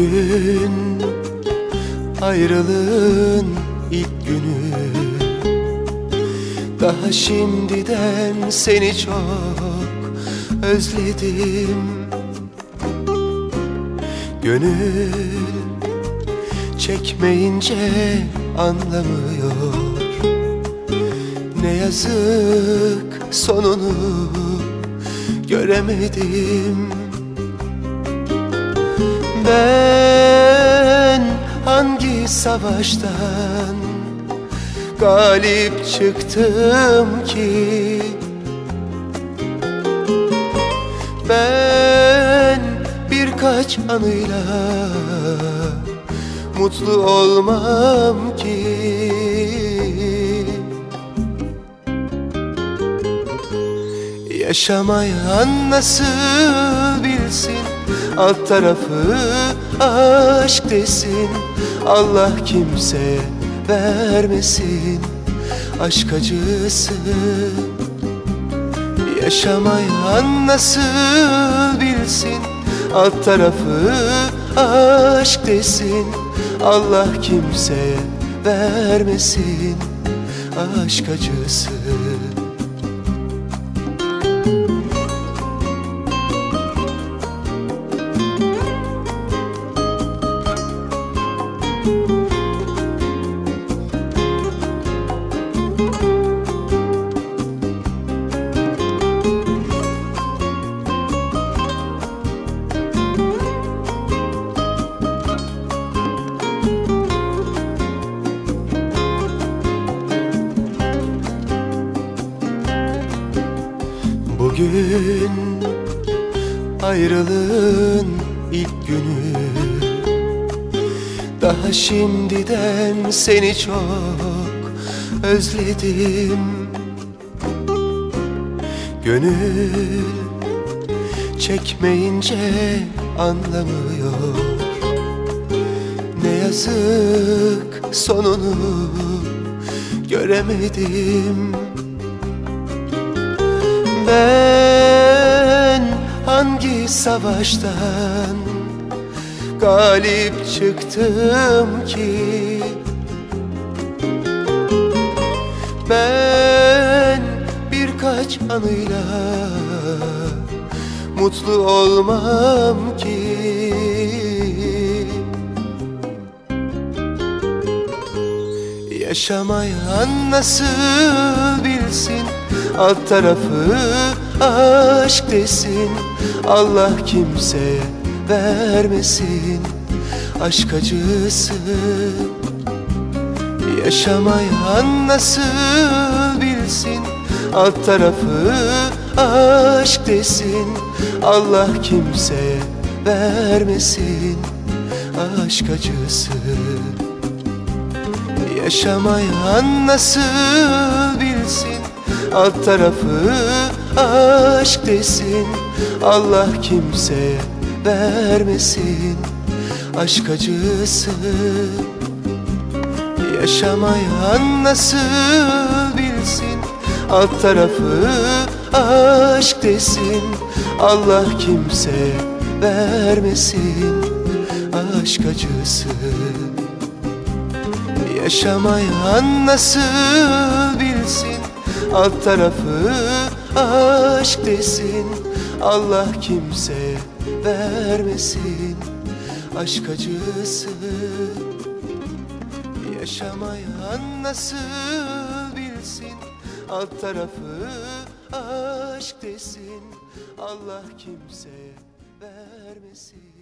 Bugün ayrılığın ilk günü. Daha şimdiden seni çok özledim. Gönül çekmeyince anlamıyor. Ne yazık sonunu göremedim ben hangi savaştan galip çıktım ki? Ben birkaç anıyla mutlu olmam ki. Yaşamayan nasıl bilsin Alt tarafı aşk desin. Allah kimseye vermesin Aşk acısı. Yaşamayan nasıl bilsin? Alt tarafı aşk desin. Allah kimseye vermesin Aşk acısı Bugün ayrılığın ilk günü. Daha şimdiden seni çok özledim. Gönül çekmeyince anlamıyor. Ne yazık sonunu göremedim ben hangi savaştan galip çıktım ki? Ben birkaç anıyla mutlu olmam ki. Yaşamayan nasıl bilsin Alt tarafı aşk desin Allah kimseye vermesin. Aşk acısı Yaşamayan nasıl bilsin? Alt tarafı aşk desin Allah kimseye vermesin. Aşk acısı Yaşamayan nasıl bilsin Alt tarafı aşk desin Allah kimseye vermesin. Aşk acısı Yaşamayan nasıl bilsin? Alt tarafı aşk desin Allah kimseye vermesin. Aşk acısı Yaşamayan nasıl bilsin Alt tarafı aşk desin Allah kimseye vermesin. Aşk acısı Yaşamayan nasıl bilsin? Alt tarafı aşk desin Allah kimseye vermesin